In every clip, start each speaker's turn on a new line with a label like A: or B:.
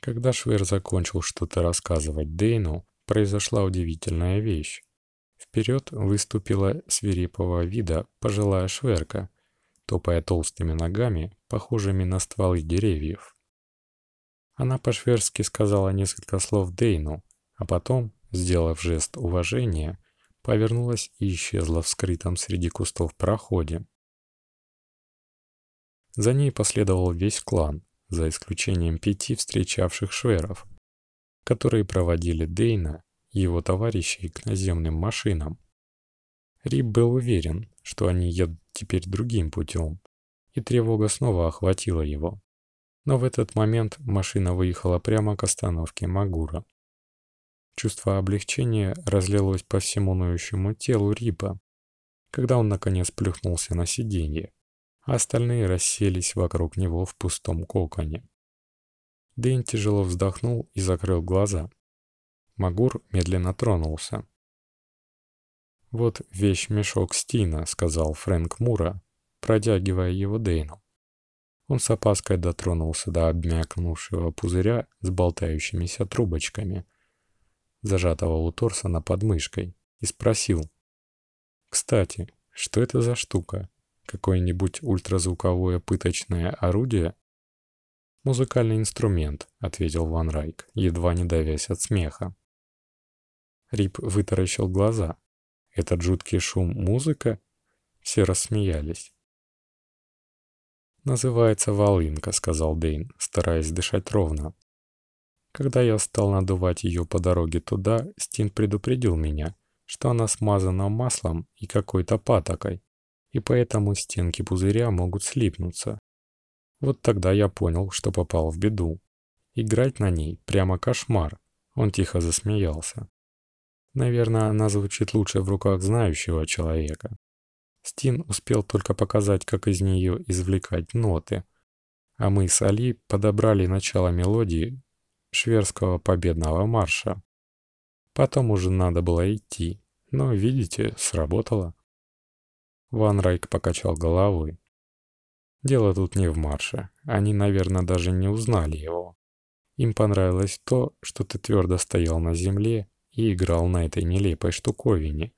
A: Когда Швер закончил что-то рассказывать Дейну, произошла удивительная вещь. Вперед выступила свирепого вида пожилая шверка, топая толстыми ногами, похожими на стволы деревьев. Она по-шверски сказала несколько слов Дейну, а потом, сделав жест уважения, повернулась и исчезла в скрытом среди кустов проходе. За ней последовал весь клан, за исключением пяти встречавших шверов, которые проводили Дейна его товарищей к наземным машинам. Рип был уверен, что они едут теперь другим путем, и тревога снова охватила его. Но в этот момент машина выехала прямо к остановке Магура. Чувство облегчения разлилось по всему ноющему телу Рипа, когда он наконец плюхнулся на сиденье, остальные расселись вокруг него в пустом коконе. Дэн тяжело вздохнул и закрыл глаза. Магур медленно тронулся. «Вот вещь-мешок Стина», — сказал Фрэнк Мура, протягивая его Дейну. Он с опаской дотронулся до обмякнувшего пузыря с болтающимися трубочками, зажатого у торса на подмышкой, и спросил. «Кстати, что это за штука? Какое-нибудь ультразвуковое пыточное орудие?» «Музыкальный инструмент», — ответил Ван Райк, едва не давясь от смеха. Рип вытаращил глаза. Этот жуткий шум музыка? Все рассмеялись. «Называется волынка», — сказал Дейн, стараясь дышать ровно. Когда я стал надувать ее по дороге туда, Стин предупредил меня, что она смазана маслом и какой-то патокой, и поэтому стенки пузыря могут слипнуться. Вот тогда я понял, что попал в беду. Играть на ней прямо кошмар. Он тихо засмеялся. Наверное, она звучит лучше в руках знающего человека. Стин успел только показать, как из нее извлекать ноты, а мы с Али подобрали начало мелодии шверского победного марша. Потом уже надо было идти, но, видите, сработало. Ван Райк покачал головой. Дело тут не в марше. Они, наверное, даже не узнали его. Им понравилось то, что ты твердо стоял на земле и играл на этой нелепой штуковине,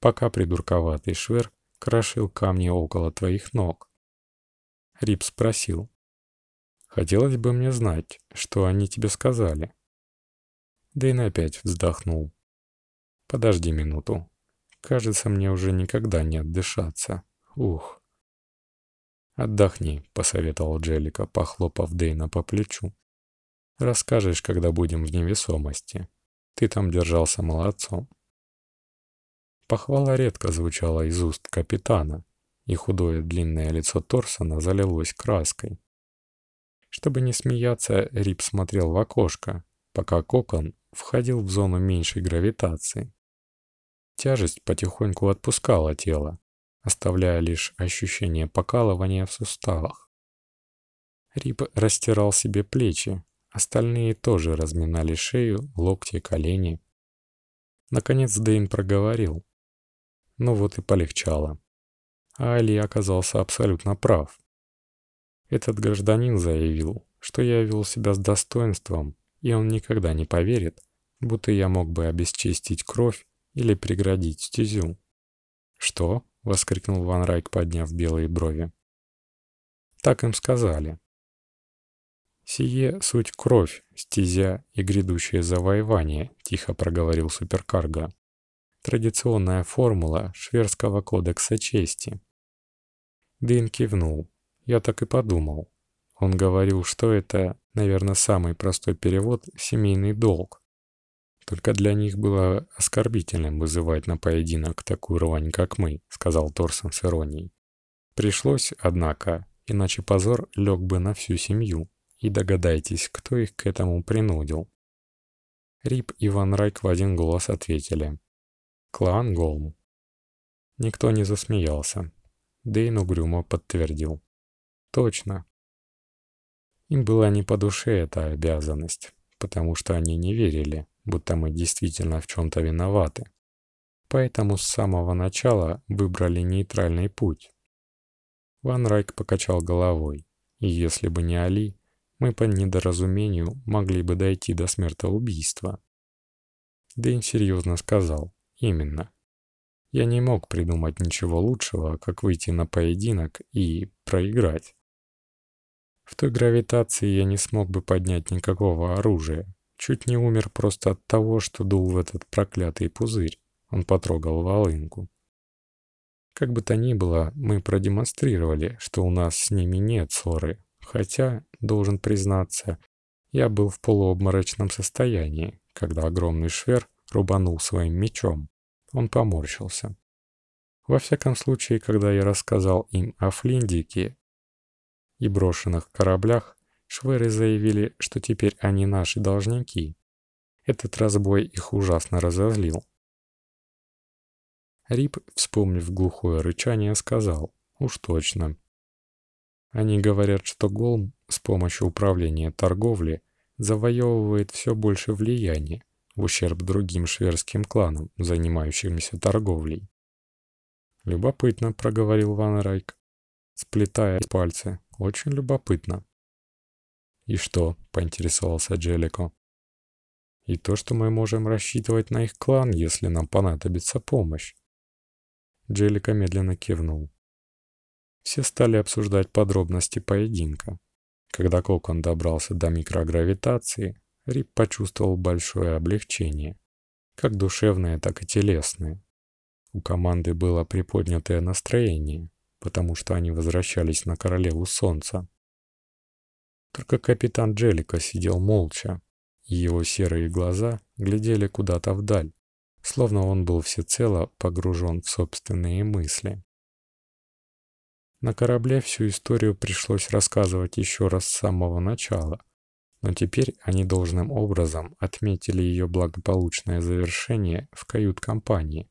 A: пока придурковатый швер крошил камни около твоих ног. Рип спросил. «Хотелось бы мне знать, что они тебе сказали». Дэйн опять вздохнул. «Подожди минуту. Кажется, мне уже никогда не отдышаться. Ух». «Отдохни», — посоветовал Джелика, похлопав Дэйна по плечу. «Расскажешь, когда будем в невесомости. Ты там держался молодцом. Похвала редко звучала из уст капитана, и худое длинное лицо Торсона залилось краской. Чтобы не смеяться, Рип смотрел в окошко, пока кокон входил в зону меньшей гравитации. Тяжесть потихоньку отпускала тело, оставляя лишь ощущение покалывания в суставах. Рип растирал себе плечи, Остальные тоже разминали шею, локти, колени. Наконец Дэйн проговорил. Ну вот и полегчало. А Али оказался абсолютно прав. Этот гражданин заявил, что я вел себя с достоинством, и он никогда не поверит, будто я мог бы обесчестить кровь или преградить стезю. «Что?» — воскликнул Ван Райк, подняв белые брови. «Так им сказали. «Сие суть кровь, стезя и грядущее завоевание», — тихо проговорил суперкарго. «Традиционная формула Шверского кодекса чести». Дин кивнул. Я так и подумал. Он говорил, что это, наверное, самый простой перевод «семейный долг». «Только для них было оскорбительным вызывать на поединок такую рвань, как мы», — сказал Торсон с иронией. «Пришлось, однако, иначе позор лег бы на всю семью» и догадайтесь, кто их к этому принудил. Рип и Ван Райк в один голос ответили. Клан Голм. Никто не засмеялся. Дейн угрюмо подтвердил. Точно. Им была не по душе эта обязанность, потому что они не верили, будто мы действительно в чем-то виноваты. Поэтому с самого начала выбрали нейтральный путь. Ван Райк покачал головой, и если бы не Али, мы по недоразумению могли бы дойти до смертоубийства. Дэйн серьезно сказал. Именно. Я не мог придумать ничего лучшего, как выйти на поединок и проиграть. В той гравитации я не смог бы поднять никакого оружия. Чуть не умер просто от того, что дул в этот проклятый пузырь. Он потрогал волынку. Как бы то ни было, мы продемонстрировали, что у нас с ними нет ссоры, хотя, должен признаться, я был в полуобморочном состоянии, когда огромный швер рубанул своим мечом. Он поморщился. Во всяком случае, когда я рассказал им о Флиндике и брошенных кораблях, шверы заявили, что теперь они наши должники. Этот разбой их ужасно разозлил. Рип, вспомнив глухое рычание, сказал, «Уж точно». Они говорят, что Голм с помощью управления торговли завоевывает все больше влияния в ущерб другим шверским кланам, занимающимся торговлей. «Любопытно», — проговорил Ван Райк, сплетая пальцы. «Очень любопытно». «И что?» — поинтересовался Джелико. «И то, что мы можем рассчитывать на их клан, если нам понадобится помощь. Джелика медленно кивнул. Все стали обсуждать подробности поединка. Когда Кокон добрался до микрогравитации, Рип почувствовал большое облегчение, как душевное, так и телесное. У команды было приподнятое настроение, потому что они возвращались на Королеву Солнца. Только капитан Джелика сидел молча, и его серые глаза глядели куда-то вдаль, словно он был всецело погружен в собственные мысли. На корабле всю историю пришлось рассказывать еще раз с самого начала, но теперь они должным образом отметили ее благополучное завершение в кают-компании,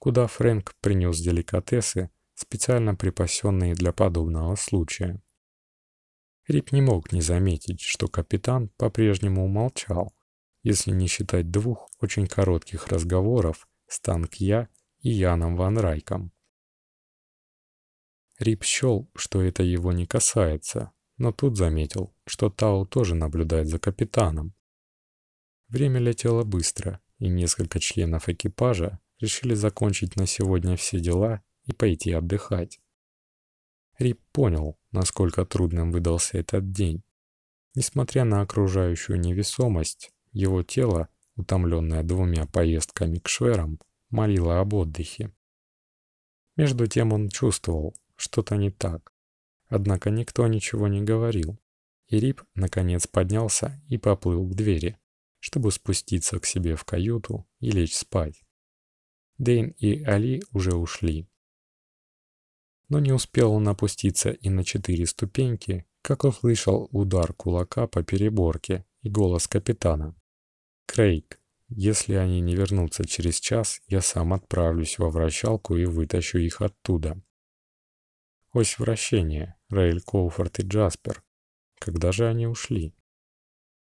A: куда Фрэнк принес деликатесы, специально припасенные для подобного случая. Рип не мог не заметить, что капитан по-прежнему молчал, если не считать двух очень коротких разговоров с Танкья и Яном Ван Райком. Рип счел, что это его не касается, но тут заметил, что Тау тоже наблюдает за капитаном. Время летело быстро, и несколько членов экипажа решили закончить на сегодня все дела и пойти отдыхать. Рип понял, насколько трудным выдался этот день. Несмотря на окружающую невесомость, его тело, утомленное двумя поездками к шверам, молило об отдыхе. Между тем он чувствовал, что-то не так. Однако никто ничего не говорил. И Рип, наконец, поднялся и поплыл к двери, чтобы спуститься к себе в каюту и лечь спать. Дэйн и Али уже ушли. Но не успел он опуститься и на четыре ступеньки, как услышал удар кулака по переборке и голос капитана. Крейг, если они не вернутся через час, я сам отправлюсь во вращалку и вытащу их оттуда. Ось вращения, Рейль Коуфорд и Джаспер. Когда же они ушли?